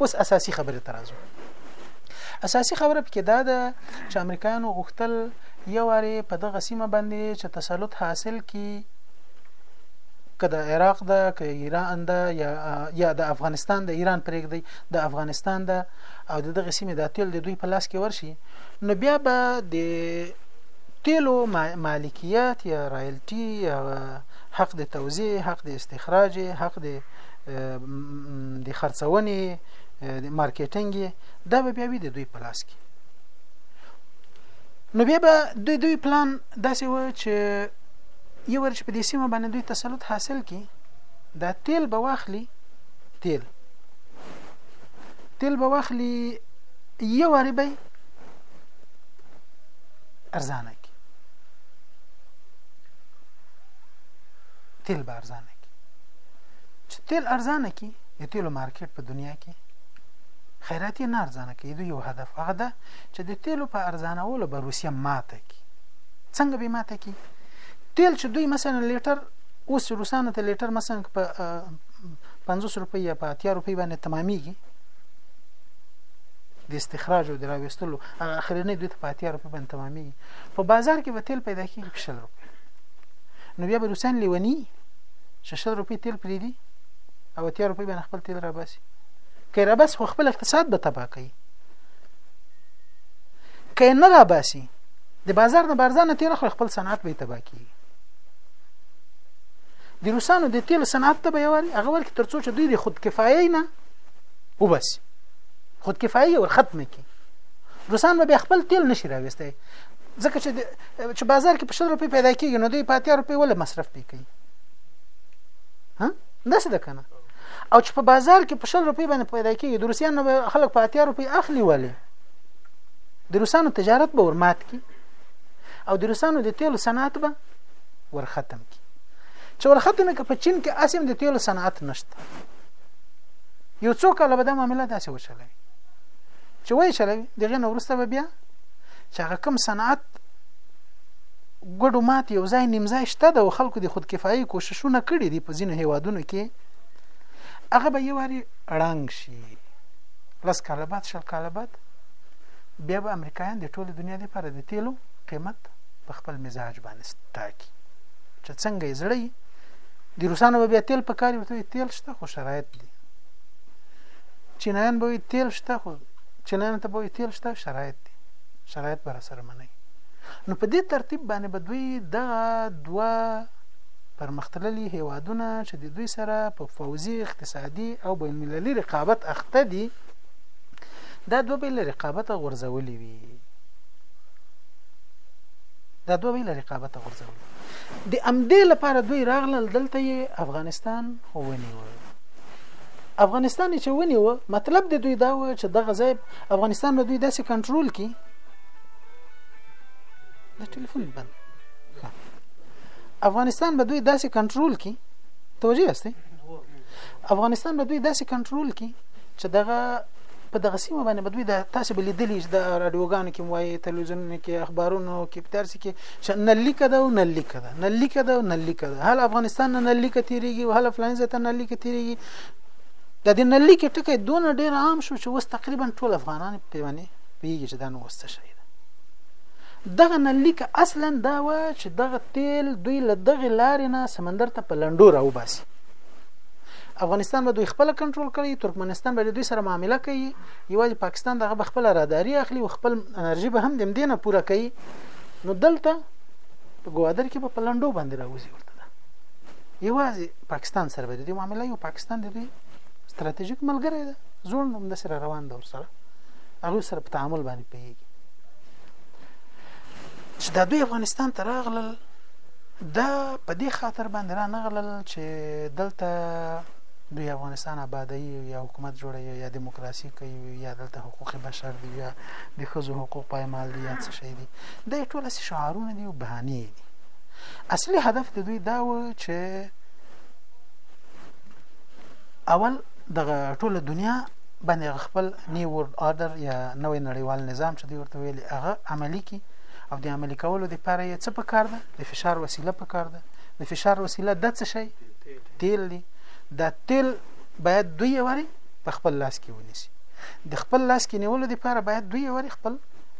اوس اساسي خبره ترازو اساسي خبره پکې دا ده چې امریکایانو غوښتل یو واره په دغه سیمه باندې چې تسلط حاصل کی که د عراق ده که ایران ده یا یا د افغانستان د ایران پرېږدي د افغانستان ده او دغه سیمه د تیل د دوی په لاس کې ورشي نو بیا به د تیلو مالکیت یا رایلټي یا حق د توزیع حق د استخراج حق د د خرڅونې د مارکیټینګ دا به بیا وي د دوی په لاس کې نو بیا به دوی دوی پلان داسې و چې یو ورچ په دې سیمه باندې دوی تسلط حاصل کړي دا تیل به واخلي تیل تیل به واخلي یو وری به ارزانه کی تیل به ارزانه چې تیل ارزانه کی د تیلو مارکیټ په دنیا کې خیراتي نه ارزانه کوي دوی یو هدف هغه ده چې د تیلو په ارزانولو به روسیه ماته کی څنګه به ماته کی تیل چې دوی مثلا لیټر اوس روسانو ته لیټر مثلا په 50 روپۍ یا په 80 روپۍ باندې تمامېږي د استخراج او د راوستلو هغه اخرنۍ دوی ته په 80 روپۍ باندې تمامېږي په بازار کې به تیل پیدا کیږي په 100 روپۍ نو بیا به روسان لیونی چې شل روپۍ تیل پرې دي او اتیا روپۍ باندې خپل تیل راباسي که راباسي خو خپل اقتصاد به تباه کوي که نه راباسي د بازار نه بارزانه تیل خو خپل صنعت به تباه کوي د روسانو د تیل صنعت ته به یواري هغه ورکه ترڅو چې دوی د خود کفایه نه وباسي خود کفایه ور ختمه کړي روسان به خپل تیل نشي راوستي ځکه چې چې بازار کې په شل روپۍ پیدا کیږي نو دوی په اتیا روپۍ ولې مصرف پې کوي ها داسې ده کنه او چې په بازار کې په شل روپۍ باندې پیدا کیږي د روسیانو خلک په اتیا روپۍ اخلي ولې د روسانو تجارت به ورمات کی او د روسانو د تیلو صنعت به ورختم کی چې ورختم کې په چین کې اسیم د تیلو صنعت نشته یو څو کاله به دا معاملې داسې وشلوي چې وای شلوي دغه نو ورسته بیا چې هغه کوم صنعت ګډو مات یو ځای نیم ځای شته د خلکو د خودکفایي کوششونه کړي دي په ځینو هیوادونو کې هغه به یو واري ړنګ شي لس کاله بعد شل کاله بعد بیا به امریکایان د ټوله دنیا لپاره د تیلو قیمت په خپل مزاج باندې ټاکي چې څنګه یې زړی د روسانو به بیا تیل په کار ورته تیل شته خو شرایط دي چینایان به تیل شته خو چینایان ته به تیل شته شرایط دي شرایط به سره منئ نو په دې ترتیب باندې به دوی دغه دوه پرمختللي هیوادونه چې د دوی سره په فوزي اقتصادي او بین المللي رقابت اخته دي دا دوه بیل رقابت غورځولې وي دا دوه بیل رقابت غورځولې د امدې لپاره دوی راغلل دلته یې افغانستان ونیو افغانستان چې ونیو مطلب د دوی دا و چې دغه ځای افغانستان به دوی داسې کنټرول کړي د ټلیفون بند افغانستان به دوی داسې کنټرول کړي توجیه یاستئ افغانستان به دوی داسې کنټرول کړي چې دغه په دغه سیمه باندې بدوی د تاسو بل لیدلی د رادیوګانو کې وایي تلویزیونونو کې اخبارونو کې په ترڅ کې چې نه لیکه ده او نه لیکه ده نه لیکه ده او نه لیکه ده هل افغانستان نه لیکه تیریږي او هل فلانزه ته نه لیکه تیریږي د دې نړۍ کې ټکی دونه ډیر عام شو چې اوس تقریبا ټول افغانان په باندې پیږي چې دا نو وسته شي دغه نړۍ کې اصلا دا و چې دغه تیل دوی له دغه لارې نه سمندر ته په لندو راو باسي افغانستان به دوی خپل کنټرول کړي ترکمنستان به دوی سره معامله کوي یوازې پاکستان دغه به خپل راداري اخلي او خپل انرژي به هم د دې نه پوره کوي نو دلته په ګوادر کې به په لندو باندې راوځي ورته یوازې پاکستان سره به د دې معاملې یو پاکستان د دوی ستراتیژیک ملګری ده زوړ نوم د سره روان ده ورسره هغه سره په تعامل باندې پیږي چې دا دوی افغانستان ته راغلل دا په دې خاطر باندې را نغلل چې دلته دوی افغانستان آبادی یا حکومت جوړي یا دیموکراسي کوي یا دلته حقوق بشر دی یا د ښځو حقوق پایمال دي یا څه شي دي دا ټول شعارونه دي او بهانې دي اصلي هدف د دوی دا و چې اول دغه ټوله دنیا باندې خپل نیو ورلد آرډر یا نوې نړیوال نظام چې دوی ورته ویلي هغه عملی کی او د عملی کولو لپاره یې څه پکار ده د فشار وسیله پکار ده د فشار وسیله د څه شي تیل دی دا تیل باید دوی وری په خپل لاس کې ونیسي د خپل لاس کې نیولو لپاره باید دوی وری خپل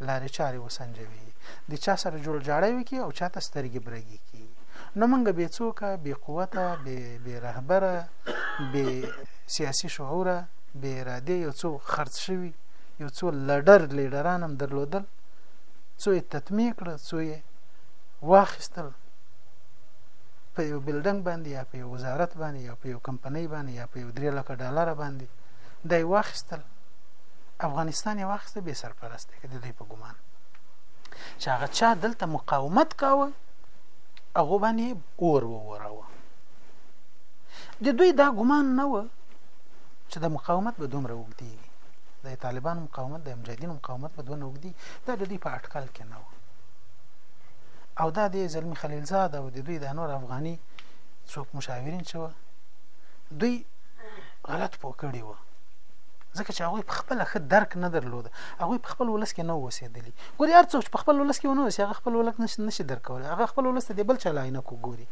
لارې چارې وسنجوي د چا سره جوړ جاړی وکي او چاته سترګې برګي کی نو موږ به څوکه به قوته به به رهبره به سیاسي شعوره به اراده یو څو خرڅ شوی یو څو لډر لیډران هم درلودل څو یې تطمیع کړ څو یې واخیستل په یو بلډنګ باندې یا په یو وزارت باندې یا په یو کمپنۍ باندې یا په یو 3 لک ډالر باندې دای واخیستل افغانستان یې واخیسته به سرپرسته کړي د دې په ګمان چې هغه چا دلته مقاومت کاوه هغه باندې اور ووراوه د دوی دا ګمان نه و چې د مقاومت به دومره وګديږي د طالبانو مقاومت د مجاهدینو مقاومت به دونه وګدي دا د دوی په اټکل کې نه و او دا د زلمی خلیلزاد او د دوی د نور افغاني څوک مشاورین چې و دوی غلط پوکړی و ځکه چې هغه په خپل خد درک نه درلود هغوی په خپل ولس کې نه اوسېدلي ګوري هر څوک چې په خپل ولس کې ونه اوسي هغه خپل ولک نشي نشي درکولی هغه خپل ولس ته د بل چا له عینکو ګوري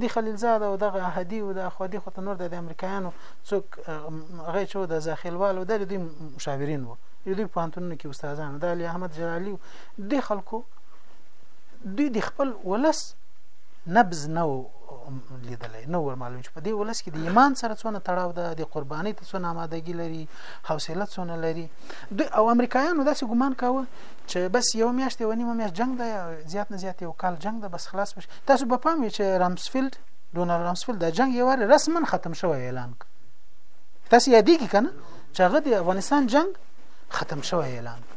دی خلیلزاد او دغه احدی او د اخوادی خو نور د امریکایانو څوک هغه چې د زاخیلوالو د دوی مشاورین وو دوی په انتونو کې استادانو د علي احمد جلالی د خلکو دوی د خپل ولس نبز نه لیدلې نو ور معلوم چې په دې ولس کې د ایمان سره څونه تړاو ده د قرباني ته څونه آمادګي لري حوصله څونه لري دوی او امریکایانو داسې ګمان کاوه چې بس یو میاشت یو نیمه میاشت جنگ دی زیات نه زیات یو کال جنگ دی بس خلاص بش تاسو به پام وي چې رامسفیلد ډونالد رامسفیلد دا جنگ یو واره رسما ختم شوی اعلان کړ تاسو یادېږي کنه چې هغه د افغانستان جنگ ختم شوی اعلان کړ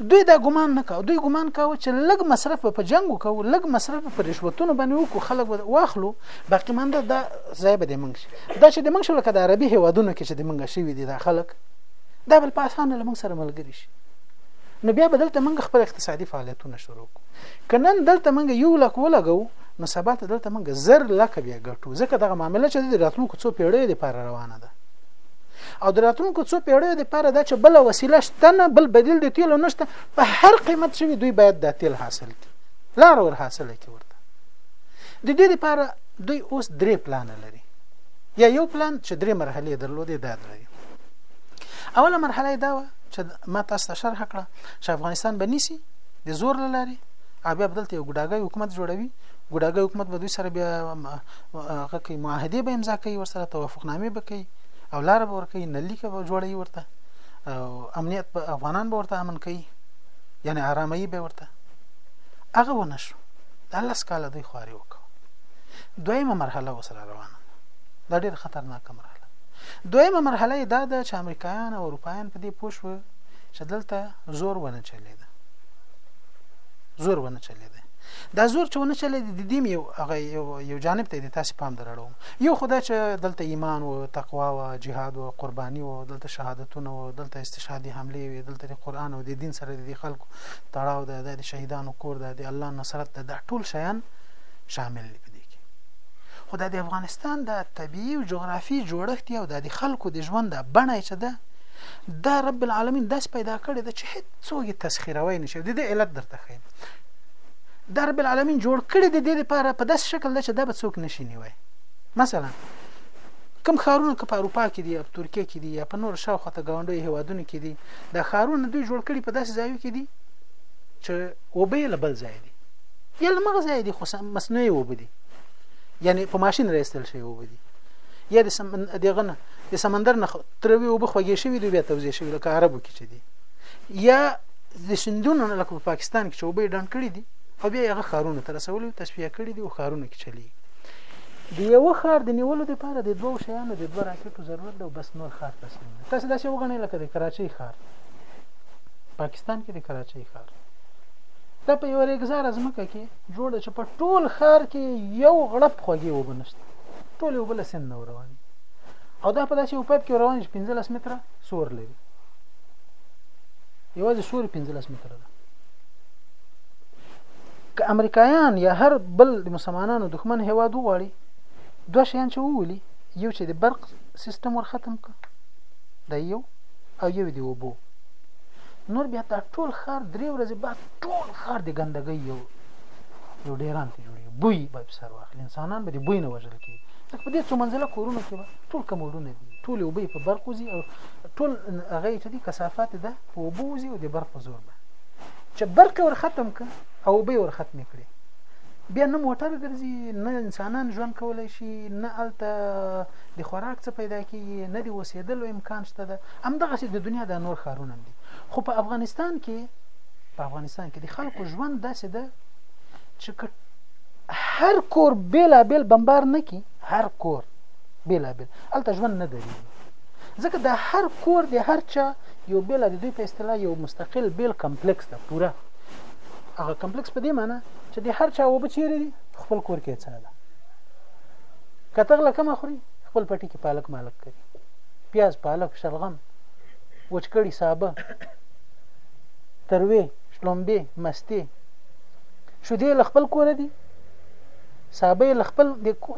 دوی دا ګمان نه کاوه دوی ګمان کاوه چې لګ مصرف په جنگ وکاو لګ مصرف په رشوتونو باندې وکړو خلک واخلو باقی مانده دا ځای به د منګ شي دا چې دمونږ شو لکه د عربي هېوادونو کې چې دمونږ شوي دي دا خلک دا بل په اسانه له مونږ سره ملګري شي نو بیا به دلته مونږ خپل اقتصادي فعالیتونه شروع کړو که نن دلته مونږ یو لک ولګو نو سبا ته دلته مونږ زر لک بیا ګټو ځکه دغه معامله چې د راتلونکو څو پیړیو لپاره روانه ده او د راتلونکو څو پیړیو لپاره دا چې بل وسیله شته نه بل بدیل د تیلو نشته په هر قیمت شوی دوی باید دا تیل حاصل کړي لار ور حاصله کړي ورته د دې لپاره دوی اوس درې پلان لري یا یو پلان چې درې مرحلې درلودې دا لري اوله مرحله دا و چې ما تاسو ته شرح کړه چې افغانستان به نیسی د زور لاري او بیا بدلته یو ګډاګي حکومت جوړوي ګډاګي حکومت به دوی سره بیا هغه کوي معاهده به امضا کوي ورسره توافقنامه به کوي او لار به ورکوي نه لیکه به جوړوي ورته او امنیت به افغانان به ورته امن کوي یعنی آرامي به ورته هغه ونه شو د الله سکاله دوی خواري وکړه دویمه مرحله وسره روانه ده دا ډېر خطرناک مرحله دویمه مرحله دا ده چې امریکایان او اروپایان په دې پوه شو چې دلته زور ونه چلیده زور ونه چلیده دا زور چې ونه چلیده د دې یو هغه یو جانب ته د تاسو پام دراړو یو خدای چې دلته ایمان او تقوا او جهاد او قرباني او دلته شهادتونه او دلته استشهادي حمله وي دلته د قران او د دین سره د خلکو تړاو ده د شهیدانو کور ده د الله نصرت ده ټول شیان شامل دي په دې کې خو د افغانستان د طبيعي او جغرافي جوړښت او د خلکو د ژوند د بڼه چې ده دا رب العالمین داس پیدا کړی د چې هیڅ څوګي تسخیروي نشي د دې علت درته خیم دا رب العالمین جوړ کړی د دې لپاره په داس شکل ده چې دا به څوک نشي نیوي مثلا کم خارونه که په اروپا کې دي یا په ترکیه کې دي یا په نور شاوخوا ته ګاونډي هیوادونو کې دي دا خارونه دوی جوړ کړي په داسې ځایو کې دي چې وبې لبل ځای دي یا له مغه ځای دي خو مصنوعي وب دي یعنی په ماشين راستل شي وب دي یا د سم دغه نه د سمندر نه تروي وب خوږې شوی دی بیا توزیع شوی لکه عربو کې چې دي یا د سندونو نه لکه په پاکستان کې چې وب ډن کړی دي او بیا هغه خارونه تر رسول تصفیه کړی دي او خارونه کې چلی د یو خار د نیولو لپاره د دوو شیانو د دوه راکټو ضرورت دی بس نور خار تسلیم دی تاسو دا څه وګڼئ لکه د کراچۍ خار پاکستان کې د کراچۍ خار دا په یو ریګزار ځمکه کې جوړه چې په ټول ښار کې یو غړپ خوږې وبه نشته ټول یو بل سند نه رواني او دا په داسې یو پایپ کې روان چې 15 متره سور لري یوازې سور 15 متره ده که امریکایان یا هر بل د مسلمانانو دښمن هیواد وغواړي دوه شیان چې وولي یو چې د برق سیستم ور ختم کړ دا یو او یو دی وبو نور بیا دا ټول ښار درې ورځې بعد ټول ښار د ګندګۍ یو یو ډیران ته جوړي بوی به سر واخلي انسانان به د بوی نه وژل کیږي ځکه په دې څو منځله کورونو کې به ټول کموډونه دي ټول وبې په برق وځي او ټول هغه چې دي کثافات ده په وبو وځي او د برق په زور به چې برق ور ختم ک او به ور ختم کړي بیا نه موټر ګرځي نه انسانان ژوند کولای شي نه الته د خوراک څه پیدا کیږي نه د وسیدلو امکان شته ده همدغسې د دنیا دا نور ښارونه هم دي خو په افغانستان کې په افغانستان کې د خلکو ژوند داسې ده چې هر کور بیلابیل بمبار نه کی هر کور بیلابیل الته ژوند نه دري ځکه د هر کور د هر چا یو بیل د دوی په اصطلاح یو مستقل بیل کمپلیکس ده پوره هغه کمپلیکس په دې معنی چې د هر چا وب چیرې دي خپل کور کې څه ده کتغله کم اخري خپل پټي کې پالک مالک کوي پیاز پالک شلغم وچ کړي سابه تروې شلومبې مستې شودې له خپل کوره دي سابه له خپل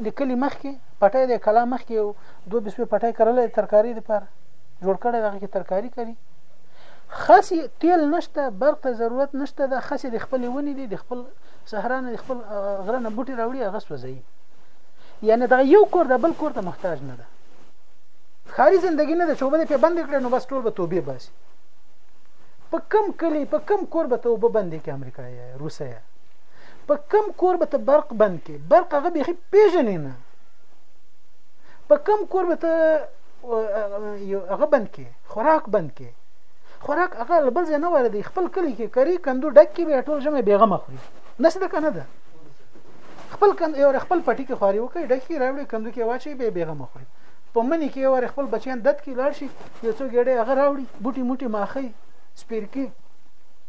د کلي مخکې پټه د کلا مخکې یو دوه بسوې پټه کرلې ترکاری د پاره جوړ کړی دغه کې ترکاری کوي خاصی تیل نشته برق ته ضرورت نشته د خاصی د خپل ونی دي د خپل صحرا نه د خپل غره نه بوټي راوړي هغه سوځي یعنی دا یو کور د بل کور ته محتاج نه ده خاري زندگی نه ده چې وبد په بند کړي نو بس ټول به توبه باسي په کم کلی په کم کور به توبه بند کې امریکایي روسیا په کم کور به ته برق بند کې برق هغه به پیژنې نه په کم کور به ته هغه بند کې خوراک بند کې خوراک هغه بل ځای نه وردی خپل کلی کې کری کندو ډک کې به ټول جمع بیغه مخوري نس ده کنه ده خپل کند یو خپل پټی کې خوري وکړي ډک کې راوړي کندو کې واچي به بیغه مخوري په منی کې ور خپل بچیان دد کې لاړ شي یو څو ګډه هغه راوړي بوټي موټي ماخي سپیرکی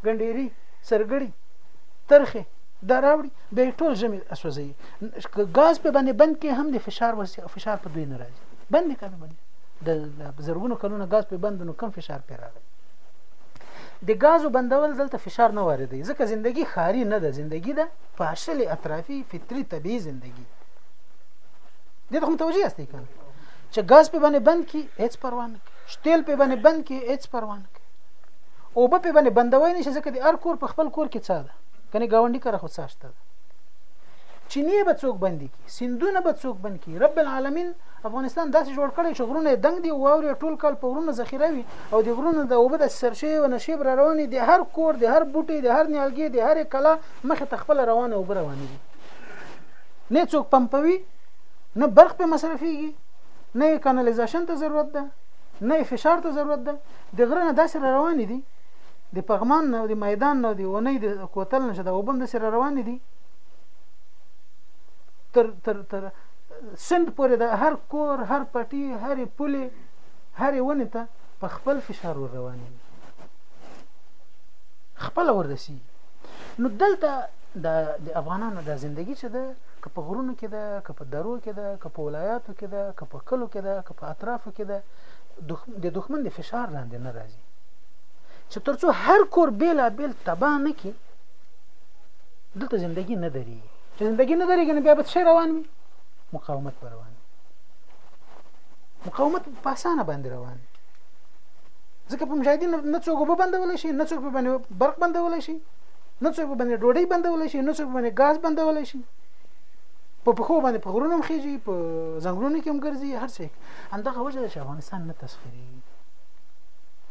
ګنډيري سرګړي ترخه دا راوړي به ټول ژمي اسوځي غاز په باندې بند کې هم د فشار وسه فشار په دوی نه راځي بند کې په باندې د زرګونو کلونو غاز په بند نو کم فشار پر راغلی د غازو بندول دلته فشار نه واردوي ځکه زندگی خاري نه ده زندگی ده پارشل اطرافي فطري طبيعي زندگی دې ته متوجي یاستئ کنه چې غاز په باندې بند کی هیڅ پروا نه کوي شتیل په باندې بند کی هیڅ پروا نه کوي او په باندې بندوي نه شي ځکه د ار کور په خپل کور کې څه ده کنه گاونډي کړه خو څه شته چینه به څوک بندي کی سندونه به څوک بند کی رب العالمین افغانستان داسې جوړ کړی چې غرونه دنګ دي او اوري ټول کال په غرونو ذخیره وي او د غرونو د اوبه د سرچې او نشیب را روانې دي هر کور د هر بوټي د هر نیالګي د هر کلا مخ ته خپل روانه اوبه روانې دي نه څوک پمپوي نه برق په مصرفيږي نه کانالیزاسیون ته ضرورت ده نه فشار ته ضرورت ده د غره نه داسې روان دي د پغمان نه د میدان نه د ونې د کوتل نه چې دا وبم داسې روان دي تر تر تر سند پورې د هر کور هر پټي هر پولې هر ونې ته په خپل فشار ور روان دي خپل ورسي نو دلته دا د افغانانو د زندگی چې ده که په غرونو کې ده که په درو کې ده که په ولایاتو کې ده که په کلو کې ده که په اطرافو کې ده د دښمن د فشار لاندې نه راځي چې ترڅو هر کور بیل بیل تبا نه کی دلته زندگی نه دري چې زندگی نه دري کنه بیا به څه روان وي مقاومت پر روان مقاومت په اسانه باندې روان ځکه په مجاهدین نه څوک وبندول شي نه څوک باندې برق بندول شي نه څوک باندې ډوډۍ بندول شي نه څوک باندې غاز بندول شي په پخو باندې په غرونو هم خېږي په ځنګلونو کې هم ګرځي هر څه همدغه وجه ده چې افغانستان نه تسخیري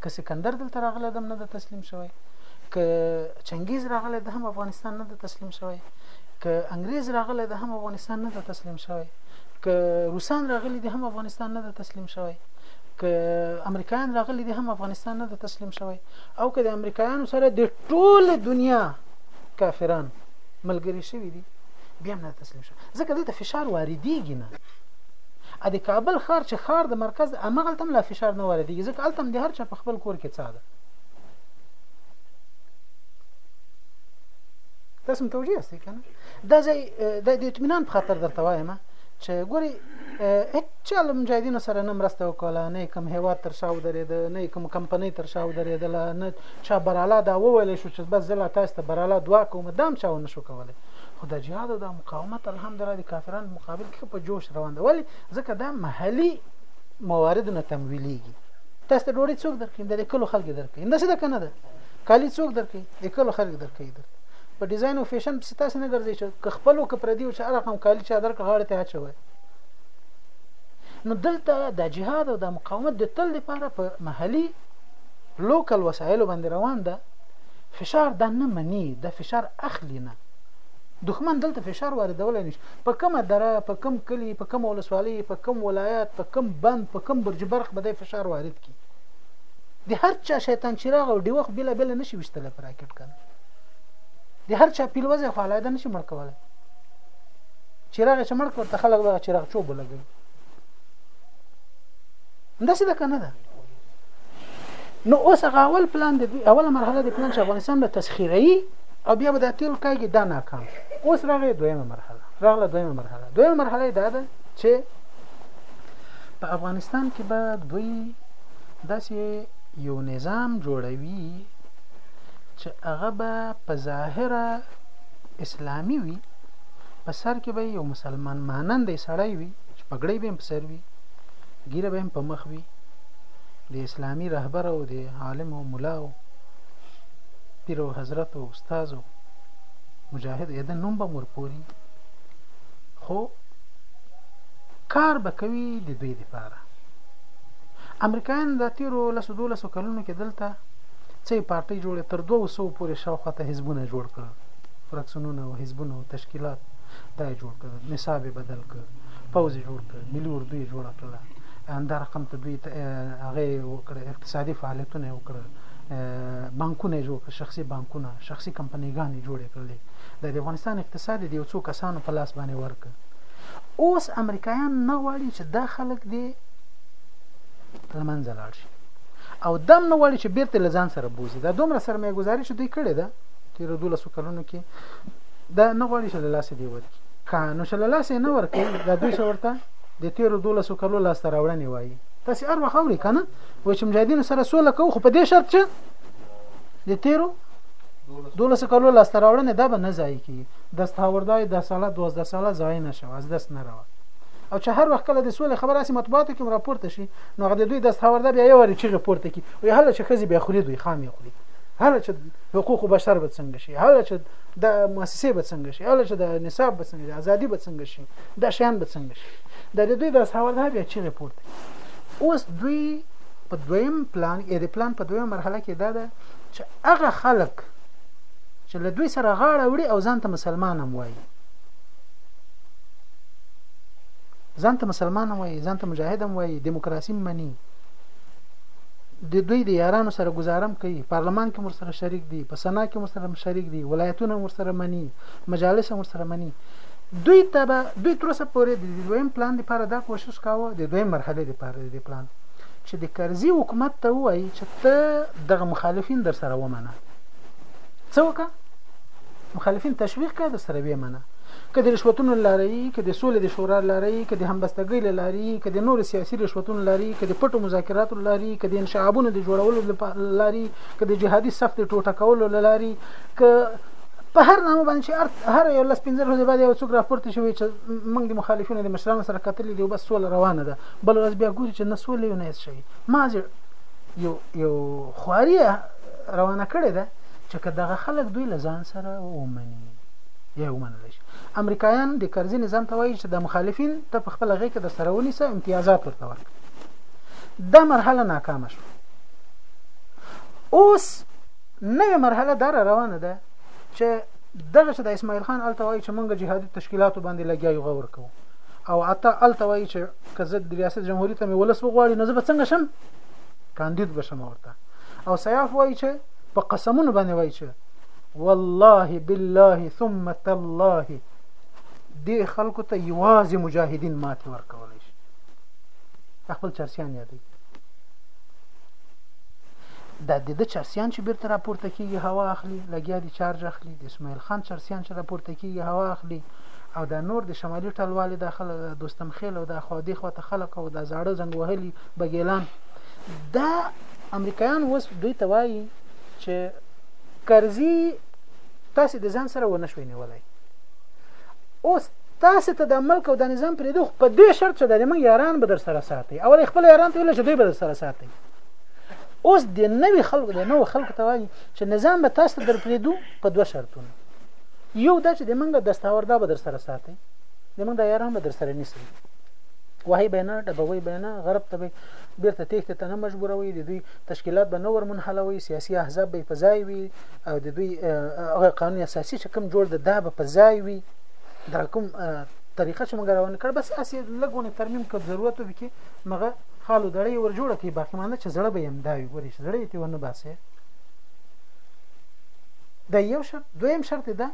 که سکندر دلته راغلی دم نه د تسلیم شوی که چنګیز راغلی د هم افغانستان نه د تسلیم شوی که انګريز راغلی د هم افغانستان نه د تسلیم شوی که روسان راغلي دي هم افغانستان نه د تسلیم شوی که امریکایان راغلي دي هم افغانستان نه د تسلیم شوی او که د امریکایانو سره د ټول دنیا کافران ملګری شوی دي بیا نه تسلیم شو ځکه دلته فشار واردېږي نه ا د کابل ښار چې ښار د مرکز د امغل تم لا فشار نه واردېږي ځکه التم د هر چا په خپل کور کې څا ده تاسو متوجه یاست کنه دا ځای د اطمینان په خاطر درته وایم چې ګوري هیڅ له مجاهدینو سره نه مرسته وکړه نه کوم هیواد تر شا ودرېد نه کوم کمپنۍ تر شا ودرېدله نه چا برالا دا وویل شو چې بس زلا تاسو ته برالا دعا کوم دام چا ونه شو کولای خو د جهاد او د مقاومت الحمدلله د کافرانو په مقابل کې په جوش روان دی ولی ځکه دا محلي موارد نه تمویلېږي تاسو ته ډوډۍ څوک درکړي د کلو خلک درکړي دا څه ده کنه ده کالي څوک درکړي د کلو خلک درکړي در په ډیزاین او فیشن په تاسو نه ګرځي چې که خپل او که پردي او چې هر رقم کالي چې درکړه غاړه ته اچوي نو دلته د جهاد او د مقاومت د تل لپاره په محلي لوکل وسایلو باندې روان ده فشار دا نه مني دا فشار اخلي نه دښمن دلته فشار واردولای نشي په کومه دره په کوم کلی په کوم ولسوالۍ په کوم ولایت په کوم بند په کوم برج برخ به د فشار وارد کی د هر چا شیطان چراغ او ډیوه خو بلا بلا نشي وشتله پر راکټ کنه د هر چا پیلوزه خو علاوه نشي مړ کوله چراغ چې مړ کړ ته خلک به چراغ چوب لګي همداسې ده کنه ده نو اوس هغه اول پلان دی اوله مرحله د پلان چې افغانستان به تسخیري او بیا به د تیل کاږي دا ناکام اوس راغی دویمه مرحله راغله دویمه مرحله دویمه مرحله دا ده چې په افغانستان کې به دوی داسې یو نظام جوړوي چې هغه به په ظاهره اسلامي وي په سر کې به یو مسلمان مانند سړی وي چې پګړۍ به هم په سر وي ږیره به هم په مخ وي د اسلامي رهبر او د عالم او ملا او پیر او حضرت او استاد او مجاهد د نوم به مور پوری خو کار به کوي د دوی لپاره امریکایان د تیرو لسو دولسو کلونو کې دلته څه پارټۍ جوړې تر 200 پورې شاوخوا ته حزبونه جوړ کړل فرکسونونه او حزبونه او تشکیلات دا جوړ کړل نصاب بدل کړ پوځ یې جوړ کړ ملي اردو یې جوړه کړله همدا رقم ته دوی هغه وکړ اقتصادي فعالیتونه یې وکړل بانکونه یې جوړ کړل شخصي بانکونه شخصي کمپنیګانې جوړې کړلې د افغانستان اقتصاد یې د یو څو کسانو په لاس باندې ورکړ اوس امریکایان نه غواړي چې دا خلک دې له منځه لاړ شي او دم نه غواړي چې بیرته له ځان سره بوزي دا دومره سرمایه ګذاري چې دوی کړې ده تیر 12 کلونو کې دا نه غواړي چې له لاسه دی ورکړي که نو چې له لاسه یې نه ورکوي دا دوی څه ورته د تېرو دولسو کلو لاسته راوړنې وایي تاسې هر وخت اورئ که نه وایي چې مجاهدینو سره سوله کوو خو په دې شرط چې د تېرو دولسو کلو لاسته راوړنې دا به نه ځایي کېږي دستاوردای د ساله دوازده ساله ځای نه شوه از دست نه روه او چې هر وخت کله د سولې خبر راسي مطبوعاتو کې راپورته شي نو هغه د دوی دستاورده بیا یو وری چیغه پورته کی وي هله چې خزي بیا خوري دوی خامې خوري هله چې حقوق بشر به څنګه شي هله چې د مؤسسې به څنګه شي اول چې د نصاب به څنګه شي ازادي به څنګه شي دا شیان به څنګه شي د دوی د سوال دا بیا چې رپورت اوس دوی په دویم پلان یا د پلان په دویم مرحله کې دا ده چې هغه خلک چې له دوی سره غاړه وړي او ځان ته مسلمان هم وایي ځان ته مسلمان هم وایي ځان ته مجاهد هم وایي دیموکراسي مني د دوی د یارانو سره ګزارم کوي پارلمان کې ورسره شریک دي په سنا کې ورسره شریک دي ولایتونه ورسره مني مجالس ورسره مني دوی ته به دوی تر اوسه پورې د دویم پلان لپاره دا کوشش کاوه د دویم مرحله لپاره د پلان چې د کرزي حکومت ته وایي چې ته دغه مخالفین در سره ومنه څه وکړه مخالفین تشویق کړه در سره ومنه که د رشوتونو له لارې وي، که د سولې د شورا له لارې وي، که د همبستګۍ له لارې وي، که د نورو سیاسي رشوتونو له لارې وي، که د پټو مذاکراتو له لارې وي، که د انشعابونو د جوړولو له لارې وي، که د جهادي صف د ټوټه کولو له لارې وي، که په هر نامه باندې چې هر یو لس پنځه ورځې بعد یو څوک راپورته شي وایي چې موږ د مخالفینو د مشرانو سره کتلي دي او بس سوله روانه ده بل ورځ بیا ګوري چې نه سوله یو نه هېڅ شوي مازې یو یو خواریه روانه کړې ده چې که دغه خلک دوی له ځان سره ومني یا ومنل شي امریکایان د کرزي نظام ته وایي چې د مخالفین ته په خپل غږ کې د سره ونیسه امتیازات ورته ورکړي دا مرحله ناکامه شو اوس نوې مرحله دا روانه ده چې دغه چې د اسماعیل خان الته وایي چې موږ جهادي تشکیلاتو باندې لګیا یو غور کوو او اته الته وایي چې که زه د ریاست جمهوریت مې ولس وغواړي نو زه به څنګه شم کاندید بشم ورته او سیاف وایي چې په قسمونو باندې وایي چې والله بالله ثم تالله دې خلکو ته یوازې مجاهدین ماتې ورکولی شي خپل چرسیان یادوي دا د د چرسیان چې بیرته راپورته کیږي هوا اخلي لګیا دي چارج اخلي د اسماعیل خان چرسیان چې راپورته کیږي هوا اخلي او دا نور د شمالي ټلوالې داخله دوستم خیل او د خو دی خو ته خلک او د زاړه زنګ وهلي بګیلان دا امریکایان وس دوی ته وایي چې کرزی تاسو د ځان سره ونه شوي نیولای اوس تاسو ته د ملک او د نظام پرېدو په دې شرط چې د موږ یاران به در سره ساتي او خپل یاران ته ویل چې دوی به در سره ساتي اوس د نوې خلکو د نوو خلکو ته وایي چې نظام به تاسو ته در پرېدو په دوه شرطونو یو دا چې د موږ دستاوردا به در سره ساتي د موږ د یاران به در سره نیسي وهي بینه ډبوي بینه غرب ته به بیرته تېښته ته نه مجبوروي د دوی تشکیلات به نه ورمنحلوي سیاسي احزاب به په ځای وي او د دوی هغه قانون اساسي چې کوم جوړ د دا به په ځای وي دا کوم طریقه چې موږ روان کړ بس اسې لګونه ترمیم کړ ضرورت به کې مغه خالو دړې ور جوړه کې باقی مانده چې زړه به يم دا وي ګوري چې زړه یې ته ونه باسه دا یو شرط دویم شرط ده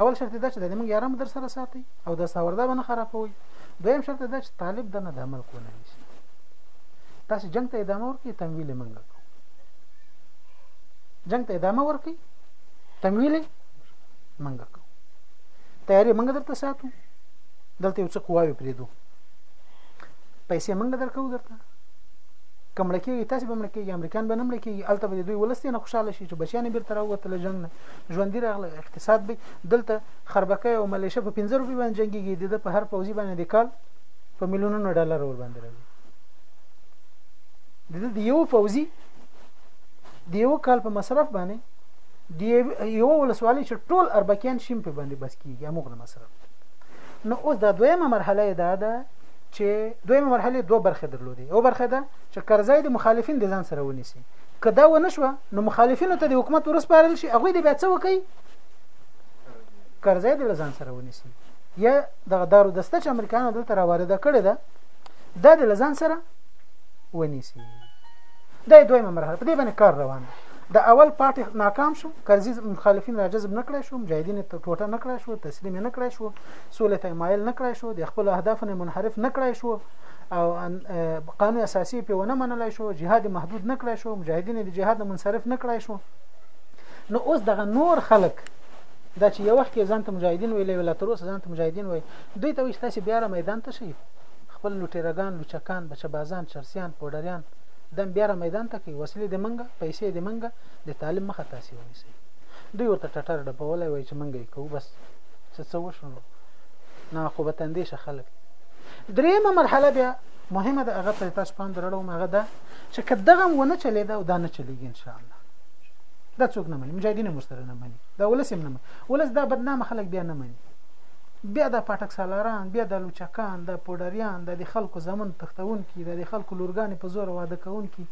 اول شرط دا چې د موږ یارم در سره ساتي او د ساوردا باندې خرابوي دویم شرط دا چې طالب دنه د عمل کولای شي تاسو جنگ ته ادامه ورکړئ تمویل یې منګه کوو جنگ ته ادامه ورکړئ تمویل یې منګه کوو تیارې منګه درته ساتو دلته یو څه قواوې پرېدو پیسې منګه درکو درته کمړه کېږي تاسو به مړ کېږي امریکایان به نه مړ کېږي الته به دوی ولستې نه خوشاله شي چې بچیان بیرته راووتل جنگ نه ژوندي راغله اقتصاد به دلته خربکه او ملیشه په 15 روپۍ باندې جنگيږي د په هر پوزي باندې د کال په میلیونونو ډالر ور باندې راځي د د یو فوزي د یو کال په مصرف باندې د یو ولسوالۍ چې ټول اربکیان شیم په باندې بس کیږي هغه مصرف نو اوس دا دویمه مرحله ده دا چې دویمه مرحله دوه برخې درلودي او برخه ده چې کرزی د مخالفین د ځان سره ونیسي که دا ونه شو نو مخالفینو ته د حکومت ورسپارل شي هغه دې بیا څه وکړي کرزی د ځان سره ونیسي یا دغه دارو دسته چې امریکایانو دلته را وارده کړې ده دا د لزان سره ونیسي دا دویمه مرحله په دې باندې کار روان دی د اول پارټي ناکام شو کرزي مخالفین را جذب نکړای شو مجاهدین ته ټوټه نکړای شو تسلیم نکړای شو سولې ته مایل نکړای شو د خپل اهدافو نه منحرف نکړای شو او قانون اساسي په ونه منلای شو جهاد محدود نکړای شو مجاهدین د جهاد نه منصرف نکړای شو نو اوس دغه نور خلک دا چې یو وخت کې ځان ته مجاهدین ویلې ولا تر اوسه ځان ته مجاهدین وایي دوی ته وایي تاسو بیا را میدان ته شئ خپل لوټیره ګان لوچکان بچه بازان چرسیان پوډریان دم بیا را میدان ته کوي وسلې د منګه پیسې د منګه د طالب مخه تاسې ونیسئ دوی ورته ټټر ډبولی وایي چې منګه یې کوو بس څه څه وشو نو نا خو به تندېشه خلک درېیمه مرحله بیا مهمه ده هغه ته تاسو پام درړوم هغه ده چې که دغه ونه چلېده او دا نه چلېږي انشاءالله دا څوک نه مني مجاهدین هم ورسره نه مني دا ولس هم نه مني ولس دا بدنامه خلک بیا نه مني بیا دا پاټک سالاران، بیا دا لوچکان، دا پوډریان، دا د خلکو زامن تښتوونکي، دا د خلکو لورګانې په زوره واده کوونکي،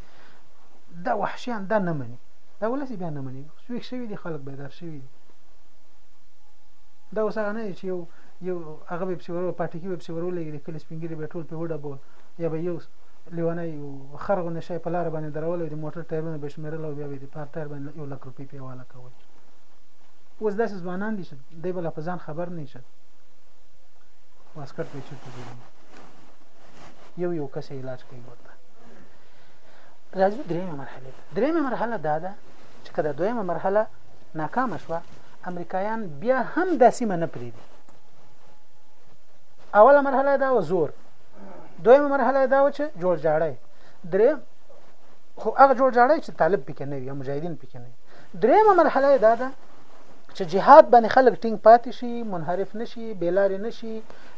دا وحشیان دا نه مني. دا ولس بیا نه مني. اوس ویښ شوي دي، خلک بیدار شوي دي. دا اوس هغه نه دی چې یو یو هغه به پسې ورو پاټکي به پسې ورولېږي د کلي سپین ږیري به ټول پې وډبول یا به یو لیونی خر غوندې شی په لاره باندې درول د موټر ټایرونه به شمېرل او بیا به د پار ټایر باندې یو لک روپۍ پې حواله کول اوس داسې ځوانان دي چې دی به لا په ځان خبر نه شي واسکټ به چېرته جوړوي یو یو کس علاج کوي ورته راځو درېیمه مرحله ته درېیمه مرحله دا ده چې که دا دویمه مرحله ناکامه شوه امریکایان بیا هم دا سیمه نه پرېږدي اوله مرحله دا و زور دویمه مرحله دا و چې جوړ جاړی درې خو هغه جوړ جاړی چې طالب پکې نه وي مجاهدین پکې نه وي دریمه مرحله یې دا ده چې جهاد باندې خلک ټینګ پاتې شي منحرف نشي بیلارې نشي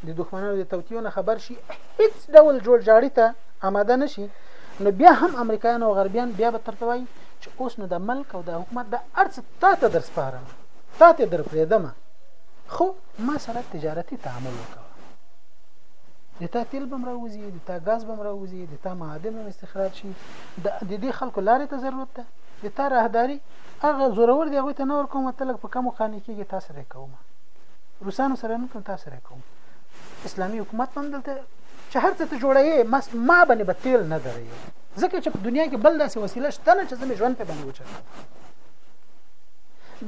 د دښمنانو د توتیو نه خبر شي هیڅ ډول جوړ جاړی ته آماده نشي نو بیا هم امریکایان او غربیان بیا به ترته وایي چې اوس نو د ملک او د حکومت د ارڅ تا ته در سپارم تا ته در پرېدم خو ما سره تجارتي تعامل وکړه د تا تیل بم راوځي د تا غاز بم راوځي د تا معادن هم استخراج شي د دې خلکو لارې ته ضرورت ده د تا راهداري هغه زورور دی هغوی ته نه ورکوم ته لږ په کمو قانع کېږي تا سره کوم روسانو سره نه کوم تا سره کوم اسلامي حکومت هم دلته چې هر څه ته جوړوي مس ما باندې به تیل نه دري ځکه چې په دنیا کې بل داسې وسیله شته نه چې زموږ ژوند په باندې وچه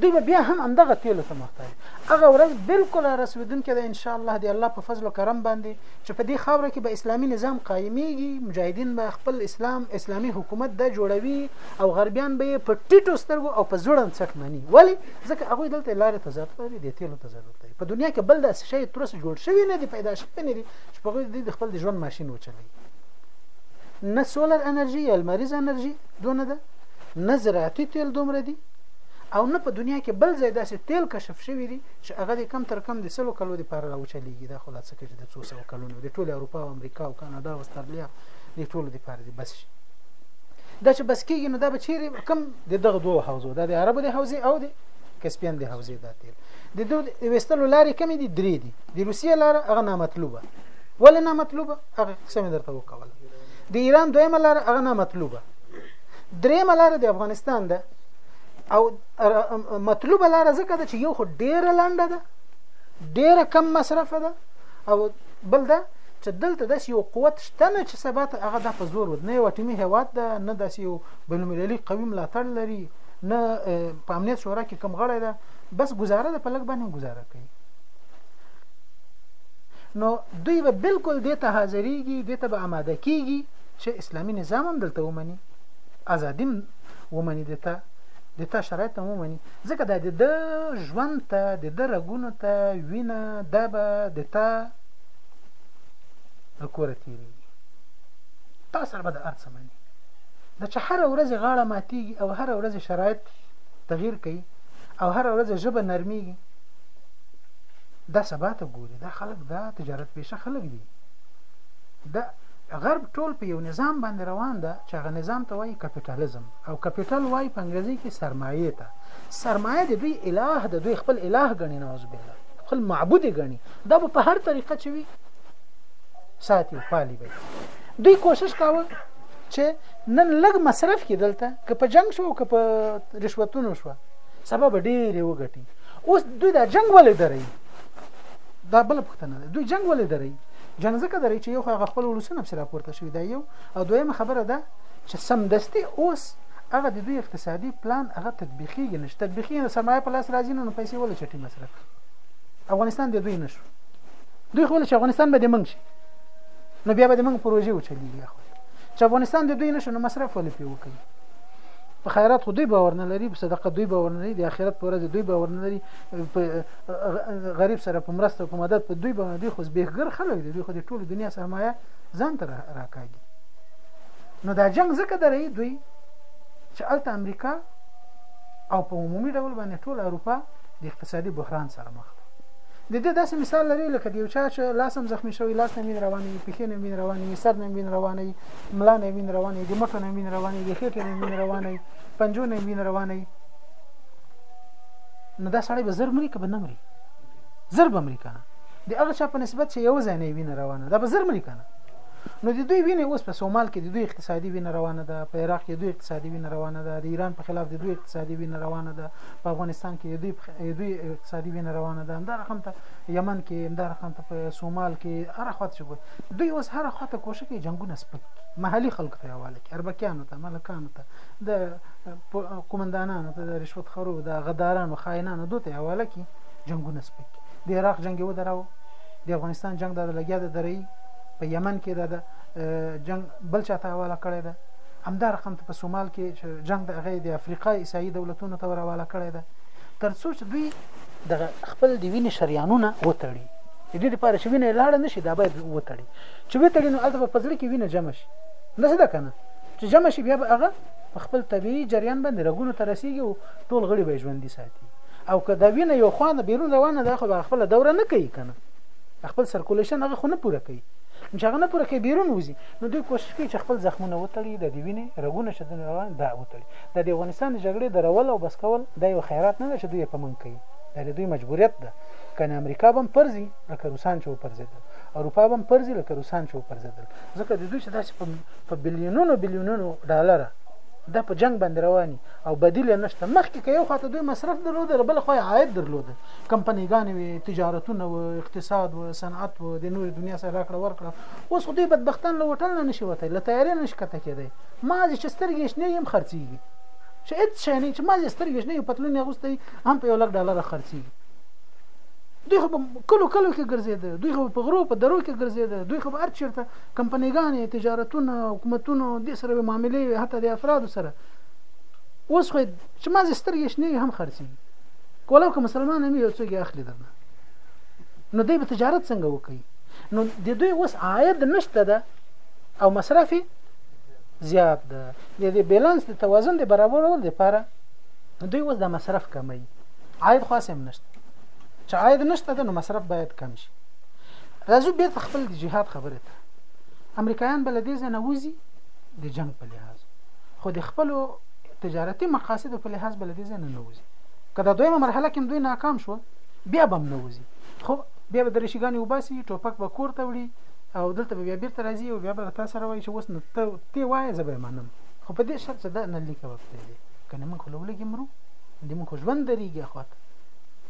دوی به بیا هم همدغه تیلو ته محتاج هغه ورځ بالکل رسیدونکې ده ان شاء الله دی الله په فضل او کرم باندې چې په دې خاوره کې به اسلامي نظام قایمیږي مجاهدین به خپل اسلام اسلامي حکومت د جوړوي او غربیان به په ټیټو سترګو او په زړن څټ مني ولی ځکه هغه دلته لارې ته ضرورت لري د تیلو ته ضرورت لري په دنیا کې بل داسې شی تر اوسه جوړ شوی نه دی پیدا شوی نه دی چې په غوږ د خپل د ژوند ماشين وچلوي نه سولر انرژي یا لمریز انرژي دونه ده نه زراعتي تیل دومره دي او نه په دنیا کې بل ځای داسې تیل کشف شوی دی چې هغه د کم تر کم د سلو کلو لپاره راوچلېږي دا خلاص ځکه چې د څو سوه کلونو د ټولې اروپا او امریکا او کاناډا او استرالیا د ټولو لپاره دی بس شي دا چې بس کېږي نو دا به چیرې کم د دغه دوو حوزو دا د عربو د حوزې او د کسپین د حوزې دا تیر د دوی د وستلو لارې کمې دي درې دي د روسیې لار هغه نامطلوبه ولې نامطلوبه هغه قسم درته وکوله د ایران دویمه لار هغه نامطلوبه دریمه لار د افغانستان ده او مطلوبه لار ځکه ده چې یو خو ډیره لنډه ده ډیره کم مصرف ده او بل دا چې دلته د یو قوت شته نه چې سبا ته هغه د په زور ود نه یو ټیمي هواد ده نه د یو بین المللي قوي ملاتړ لري نه په امنیت شورا کې کم غړی ده بس گزاره ده په لګ باندې گزاره کوي نو دوی به بالکل دې ته حاضرېږي دې ته به آماده کیږي چې اسلامي نظام هم دلته ومني ازادي ومني دته دته شرایط هم ومني ځکه دا د ده ژوند ته، د ده رګونو ته وینه ده به د تا له کوره تېرېږي. تا سره به د هر څه مني. دا چې هره ورځ یې غاړه ماتېږي او هره ورځ یې شرایط تغیر کوي او هره ورځ یې ژبه نرمېږي، دا سبا ته ګوري. دا خلک دا تجارت پیشه خلک دي. دا غرب ټول په یو نظام باندې روان ده چې هغه نظام ته وایي کپیټالیزم. او کپیټل وای په انګریزي کې سرمایه ته سرمایه د دوی الٰه د دوی خپل الٰه غني نعوذ بالله خپل معبود غني دا په هر طریقه چې وي ساتي او پالي به دوی کوشش کاوه چې نن لګ مصرف کې دلته که په جنگ شو که په رشوتونو شو سبب ډېر وګټي اوس دوی دا جنگ ولې دري دا بل پښتنه دوی جنگ ولې دري جنگ ځکه دري چې یو هغه خپل ولسونه سره پورته شوی دا یو او دویمه خبره ده چې سمدستي اوس هغه د دوی اقتصادي پلان هغه تطبیقیږي نشته تطبیقیږي نو سرمایه په لاس راځي نو پیسې ولې چټي مصرف افغانستان د دوی نشو دوی خو چې افغانستان به د منګ شي نو بیا به د منګ پروژې وچلیږي خو چې افغانستان د دوی نشو نو مصرف ولې پی وکړي په خیرات خو دوی باور نه لري په صدقه دوی باور نه لري د آخرت پر ورځ دوی باور نه لري په غریب سره په مرسته په مدد په دوی باندې خو زبېګر خلک دي دوی خو د ټولو دنیا سرمایه ځان ته راکاږي نو دا جنګ ځکه درې دوی چې الته امریکا او په عمومي ډول باندې ټول اروپا د اقتصادي بحران سره مخ ده د دې داسې مثال لري لکه د یو چا چې لاس هم زخمی شوی لاس نه وین رواني پښې نه وین رواني سر نه وین رواني ملا نه وین رواني د مټو نه وین رواني د خېټې نه وین رواني پنجو نه وین رواني نو دا سړی به زر مري که به نه مري زر به مري کنه د هغه چا په نسبت چې یو ځای نه وین روانه دا به زر مري کنه نو د دوی وینه اوس په سومال کې د دوی اقتصادي وینه روانه ده په عراق کې د دوی اقتصادي وینه روانه ده د ایران په خلاف د دوی اقتصادي وینه روانه ده په افغانستان کې د دوی د دوی اقتصادي وینه روانه ده همدا رقم ته یمن کې همدا رقم ته په سومال کې هر خواته شو دوی اوس هر خواته کوشش کوي جنگونه سپک محلي خلکو ته حواله کوي اربکیانو ته ملکانو ته د قومندانانو ته د رشوت خورو د غدارانو خاینانو دوی ته حواله کوي جنگونه سپک د عراق جنگ یو دراو د افغانستان جنگ د لګیا د درې په یمن کې د جنگ بل چاته حواله کړی ده همدا رقم ته په سومال کې جنگ د هغه د افریقا عیسائی دولتونو ته ورواله کړی ده ترڅو چې دوی د خپل د وینې شریانونه وتړي د دې لپاره چې وینه لاړه نشي دا باید وتړي چې وتړي نو هلته په ځل کې وینه جمع شي نه څه ده کنه چې جمع شي بیا به هغه په خپل طبيعي جریان باندې رګونو ته رسیږي او ټول غړي به ژوندي ساتي او که دا وینه یو خوانه بیرون روانه ده خو خپل دوره نه کوي کنه خپل سرکولیشن هغه خو نه پوره کوي چې هغه نه پوره کوي بیرون وځي نو دوی کوشش کوي چې خپل زخمونه وتړي د دې وینې رګونه چې دنه روان دا وتړي د دې افغانستان د جګړې د رول او بس کول دا یو خیرات نه ده چې دوی په من کوي دا د دوی مجبوریت ده کنه امریکا بم پرځي لکه روسان چې پرځیدل اروپا بم پرځي لکه روسان چې پرځیدل ځکه د دوی چې داسې په بلیونونو بلیونونو ډالر د په جنگ باندې رواني او بدیل نشته مخکې که یو خواته دوی مصرف درلود بل خو عاید درلود کمپنۍ ګانې وې، تجارتونه وو، اقتصاد وو، صنعت وو، د نورې دنیا سره راکړه ورکړه اوس خو دوی بدبختان له هوټل نه نشي وتی، له طیارې نه نشي کښته کېدی، مازې چې سترګې یې شنې وي هم خرڅېږي، چې هېڅ شی نه وي، چې مازې سترګې شنې وي پتلون یې اغوستی هم په یو لک ډالره خرڅېږي. دوی خو په کلو کلو کې ګرځېده، دوی خو په غرو په درو کې ګرځېده، دوی خو به هر چېرته کمپنۍ ګانې، تجارتونه، حکومتونه دې سره به معاملې وې، حتی د افرادو سره، اوس خو چې مازې سترګې شنې وي هم خرڅېږي. ولو که مسلمان هم یو څوک اخلي درنه نو دوی به تجارت څنګه وکړي نو د دوی اوس عاید نشته ده او مصرف زیات ده د دې بیلانس د توازن د برابرولو لپاره دوی اوس د مصرف کموي عاید خاص هم نشته چې عاید نشته ده نو مصرف باید کم شي راځو بیرته خپل د جهاد خبره ته امریکایان بل دې نه وځي د جنگ په لحاظ خو د خپل تجارتي مقاصد په لحاظ بل دې نه نه وځي که دا دویمه مرحله کې دوی ناکام شو بیا به هم نه وځي خو بیا به د رشیګانې وباسي ټوپک به کور ته وړي او دلته به بیا بیرته راځي او بیا به له تا سره وایي چې اوس نو ته تی وایه زه به یې منم خو په دې شرط چې دا نه لیکه به پرېږدې که نه موږ خو له ولږې مرو د موږ خو ژوند درېږي اخواته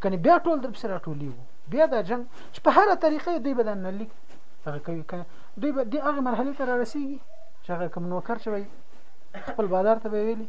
که نه بیا ټول درپسې راټولېږو بیا دا جنګ چې په هره طریقه دوی به دا نه لیک هغه کوي که دوی به دې هغې مرحلې ته رارسېږي چې هغه کوم نوکر چې وایي خپل بادار ته به ویلي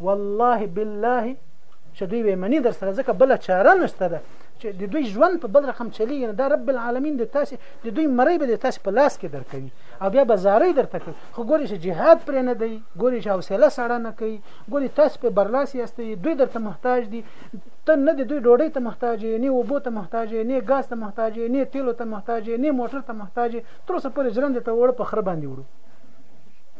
والله بالله چې دوی به منی در سره ځکه بل چاره نشته ده چې د دوی ژوند په بل رقم چلیږي نه دا رب العالمین د تاسو د دوی مړی به د تاسو په لاس کې درکوي او بیا به زارۍ درته کوي خو ګوري چې جهاد پرې نه دی ګوري چې حوصله سړه نه کوي ګوري تاسو په برلاس یاستئ دوی درته محتاج دي ته نه د دوی ډوډۍ ته محتاج یې نه اوبو ته محتاج یې نه ګاز ته محتاج یې نه تیلو ته محتاج یې نه موټر ته محتاج یې تر اوسه پورې ژرندې ته وړه په خره باندې وړو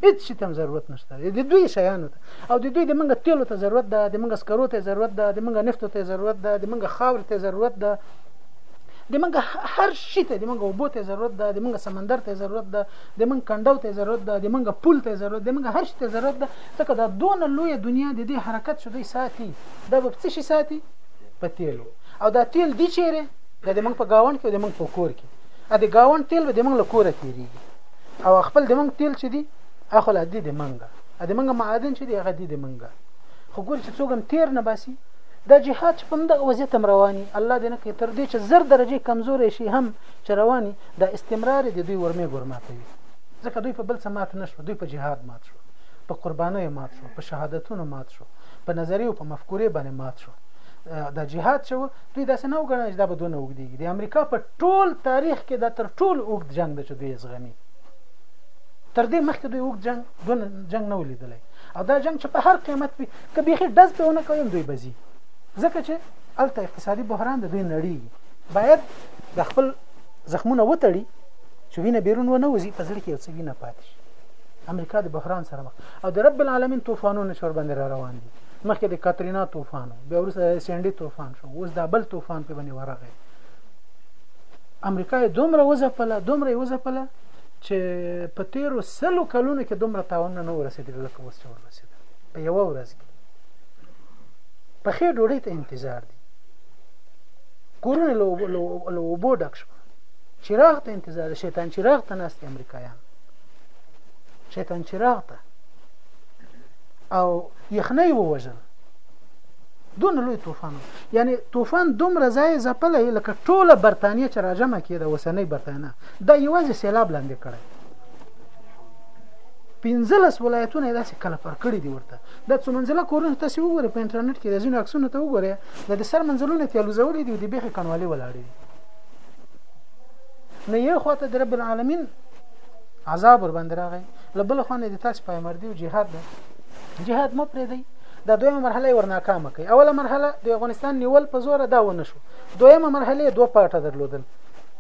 هیڅ شي ته ضرورت نشته د دوی شیانو ته او د دوی د منګه تیلو ته ضرورت ده د منګه سکرو ته ضرورت ده د منګه نفتو ته ضرورت ده د منګه خاور ته ضرورت ده د منګه هر شي ته د منګه وبو ته ضرورت ده د منګه سمندر ته ضرورت ده د منګه کندو ته ضرورت ده د منګه پول ته ضرورت ده د منګه هر شي ته ضرورت ده ځکه دا دون لوی دنیا د دې حرکت شو دوی ساتي دا به څه شي ساتي په تیلو او دا تیل دی چیرې د منګه په گاون کې د منګه په کور کې ا د گاون تیل به د منګه له کوره تیریږي او خپل د منګ تیل چې دی اخو لا دی د منګ ا د منګ معادن چې دی هغه دی د منګ خو ګور چې څوګم تیر نه باسي دا جهاد چې په دغه وضعیت هم رواني الله دې نه کوي تر دې چې زر درجه کمزورې شي هم چې رواني دا استمرار دې دوی ورمه ګورما کوي ځکه دوی په بل څه مات نه شو دوی په جهاد مات شو په قربانۍ مات شو په شهادتونو مات شو په نظریه او په مفکورې باندې مات شو دا جهاد شو دوی داسې نه وګڼل چې دا به دونه وګدي د امریکا په ټول تاریخ کې دا تر ټولو اوږد جنګ دی چې دوی زغمي تر دې مخکې دوی اوږد جنګ دون جنګ نه ولیدلی او دا جنګ چې په هر قیمت وي که بیخي ډز په ونه کوي دوی بزي ځکه چې الته اقتصادي بحران د دوی نړۍ باید د خپل زخمونه وتړي چې وینه بیرون ونه وځي په ځل کې یو څه وینه پاتې شي امریکا د بحران سره مخ او د رب العالمین طوفانونه شور باندې را روان دي مخکې د کاترینا طوفان بیا ورسره سینډي طوفان شو اوس دا بل طوفان په باندې ورغی امریکا یې دومره وځپله دومره یې وځپله چې په تیرو سلو کلونو کې دومره تاوانونه نه ورسېدل لکه اوس چې ورسېدل په یوه ورځ کې په خې ډوډۍ ته انتظار دی کورونه له اوبو ډک شو چراغ ته انتظار شیطان چراغ ته ناست امریکایان شیطان چراغ ته او یخنۍ ووژل دون لوی طوفان یعنی طوفان دومره ځای ځپلی لکه ټوله برتانیه چې راجمه کېده اوسنۍ برتانیه دا یوازې سیلاب لاندې کړی پنځلس ولایتونه داسې کله پر کړی دی ورته د څو منځله کورونه تاسو وګورئ په انټرنیټ کې د ځینو عکسونه ته وګورئ د سر منځلونه ته لوزولې دي د بیخي کنوالي ولاړې دي نو یو خواته د رب العالمین عذاب ور باندې راغی لبل خو نه د تاسو پیغمبر دی جهاد ده جهاد مو پرې دی دا دویمه مرحله یې ورناکامه کړي اوله مرحله د افغانستان نیول په زور دا ونه شو دویمه مرحله یې دوه پاټه درلودل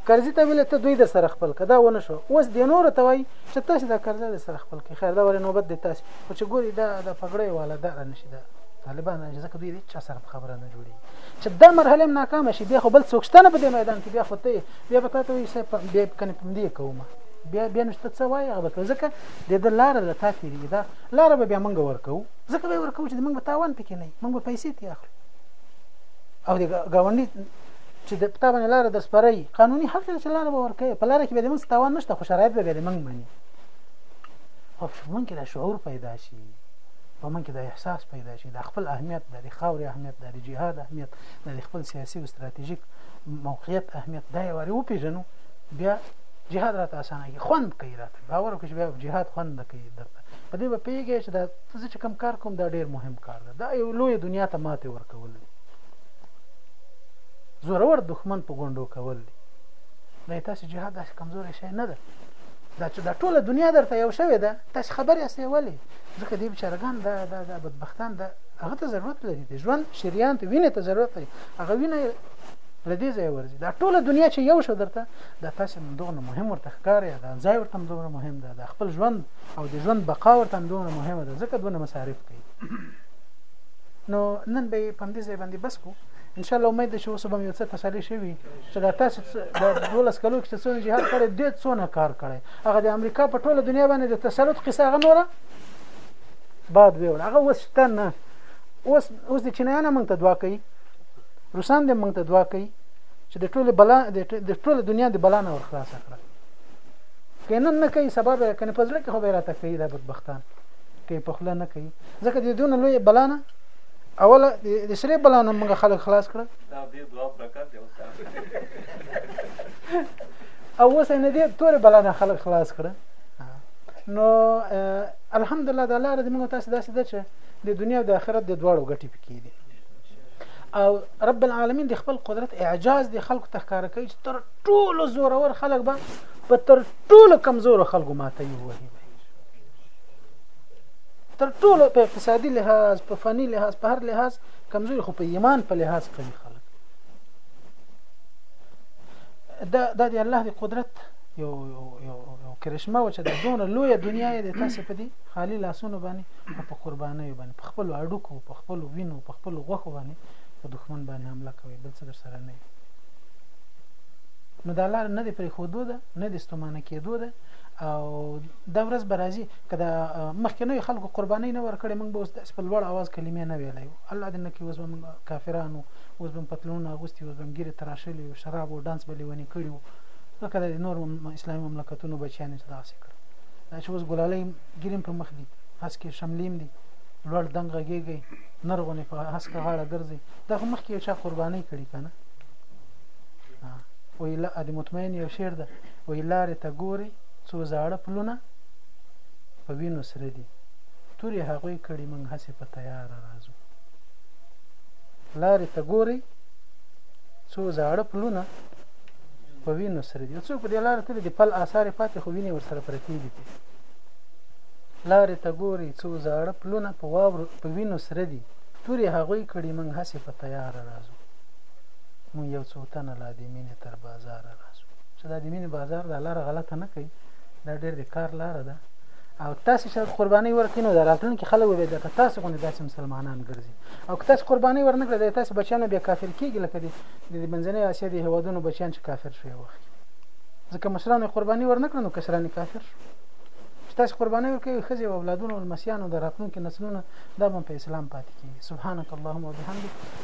کرزی ته ویل ته دوی در سره خپل کړه دا ونه شو اوس د نور ته وایي چې تاسو دا کرزی در سره خپل کړئ خیر دا ولې نوبت دی تاسو خو چې ګوري دا د پګړۍ والا دا را نشي دا طالبان نه ځکه دوی هیڅ چا سره په خبره نه جوړي چې دا مرحله هم ناکامه شي بیا خو بل څوک شته نه په دې میدان کې بیا خو ته بیا به تاسو یې سه بیا کنه پم دې کومه بیا بیا نشته څه وایي هغه ځکه د لار له تاثیر دا لاره به بیا موږ ورکوو. ځکه به یې ورکوو چې موږ به تاوان پکې نه وي، موږ به پیسې ترې اخلو او د ګاونډي چې د پتا باندې لاره در سپره وي قانوني حق دی چې لاره به ورکوي، په لاره کې به د موږ تاوان نشته خو شرایط به بیا د موږ مني. او په موږ کې دا شعور پیدا شي، په موږ کې دا احساس پیدا شي، دا خپل اهمیت دی، د خاورې اهمیت دی، د جهاد اهمیت دی، د خپل سیاسي او ستراتیژیک موقعیت اهمیت دا یې واري وپېژنو بیا جهاد راته اسانه کېږي، خوند کوي راته، باور وکړئ چې بیا جهاد خوند کوي. درته په دې به پیږي چې دا څه چې کم کار کوم دا ډیر مهم کار ده دا یو لوی دنیا ته ماته ورکول دي زورور دښمن په ګوندو کول دي دا تاسو جهاد داسې کمزوري شي نه ده دا چې دا ټوله دنیا درته یو شوی ده تاسو خبر یاستئ ولی ځکه دې بچارګان دا دا دا بدبختان دا هغه ته ضرورت لري د ژوند شریان ته وینې ته ضرورت لري هغه وینې لدې ځای ورځي دا ټوله دنیا چې یو شو درته دا تاسو دوغه مهم ورته ښکاري دا ځای ورته دوغه مهم ده د خپل ژوند او د ژوند بقا ورته دومره مهمه ده ځکه دونه مصارف کوي نو نن به په دې ځای باندې بس کو ان شاء الله امید ده چې اوس به یو څه تسلی شوي چې دا تاسو د 12 کلو کې څونه جهاد کړی ډېر څونه کار کړی هغه د امریکا په ټوله دنیا باندې د تسلط قصه هغه نوره بعد ویول هغه اوس شته نه اوس اوس د چینایانو موږ ته دعا کوي روسان د موږ ته دعا کوي چې د ټوله بلا د ټوله دنیا د بلا نه ورخلاص کړه که نن نه کوي سبا به کنه په زړه کې خو به راته کوي دا بدبختان کوي په خله نه کوي ځکه د دونه لوی بلانه اوله د سری بلانه موږ خلک خلاص کړه دا دې دعا برکت دی او اوس نه دې تور بلانه خلک خلاص کړه نو الحمدلله د الله رضی موږ تاسو داسې ده چې د دنیا او د آخرت د دواړو ګټې پکې دي او رب العالمین د خپل قدرت اعجاز د خلکو تخکار کوي چې تر ټولو زورور خلک به په تر ټولو کمزورو خلکو ماته یو وهي تر ټولو په اقتصادي لحاظ په فني لحاظ په هر لحاظ کمزوري خو په ایمان په لحاظ قوي خلک دا د الله د قدرت یو یو یو یو کرشمه و چې د دونه لوی دنیا یې د تاسو په دې خالی لاسونو باندې او په قربانۍ باندې په خپل اډو کو په خپل وینو په خپل غوخو باندې په دښمن باندې حمله کوي بل څه در سره نه نو دا لار نه د پرېښودو ده نه د ستومانه کېدو ده او دا ورځ به راځي که د مخکینو خلکو قربانۍ نه ورکړې موږ به اوس داسې په لوړ اواز کلمې نه ویلی وو الله دې نه کړي اوس به موږ کافرانو اوس به پتلونونه اغوستي اوس به ګیرې تراشلې او شراب او ډانس به لیونې کړي وو ځکه د نور اسلامي مملکتونو بچیان یې داسې کړل دا چې اوس ګلالۍ ګیریم په مخ دي هسکې شملیم دي لوړ دنګ غږېږي نرغونې په هسکه غاړه ګرځي دا خو مخکې یو چا قربانۍ کړي که نه وی لا ادي مطمئن یو شعر ده وی لارې ته ګوري څو زاړه پلونه په وینو سره دي تورې هغوی کړي موږ هسې په تیار راځو لارې ته ګوري څو زاړه پلونه په وینو سره دي څو په دې لار تل دي پل آثار پاتې خو ویني ور سره پرتې دي لارې ته ګوري څو زاړه پلونه په واور په وینو سره دي تورې هغوی کړي موږ هسې په تیار راځو موږ یو څو تنه لا د مینې تر بازاره راځو چې دا د مینې بازار دا لاره غلطه نه کوي دا ډېر د کار لاره ده او تاسو چې قرباني ورکړئ نو د راتلونکي خلک به د تاسو غوندې داسې مسلمانان ګرځي او که تاسو قرباني ورنکړئ د تاسو بچیان بیا کافر کیږي لکه د منځنۍ اسیا د هیوادونو بچیان چې کافر شوی وخت ځکه مشران قرباني ورنکړل نو کشران کافر شو چې تاسو قرباني ورکړئ خځې او اولادونه او مسیانو د راتلونکو نسلونو دا به په اسلام پاتې کیږي سبحانك اللهم وبحمدك